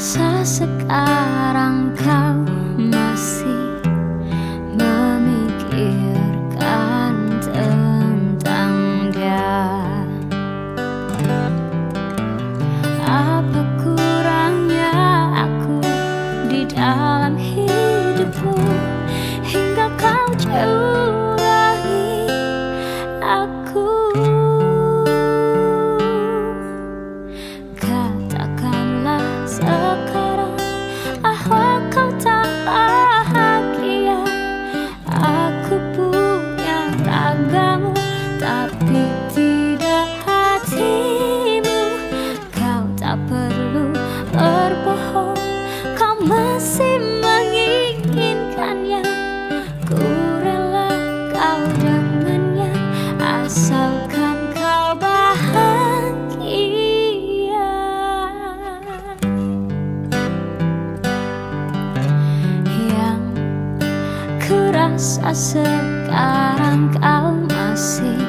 rasa sekarang kau masih memikirkan tentang dia. Apa kurangnya aku di dalam hidupku Hingga kau jauhi aku? masih menginginkannya. Ku rela kau dengannya Asalkan kau bahagia. Yang ku rasa sekarang kau masih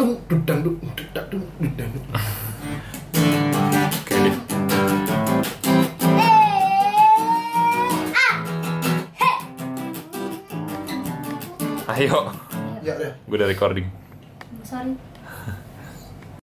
dung dudang dung dudak dung dudang dung Ayo. Ya, ya. Gue udah recording. Sorry.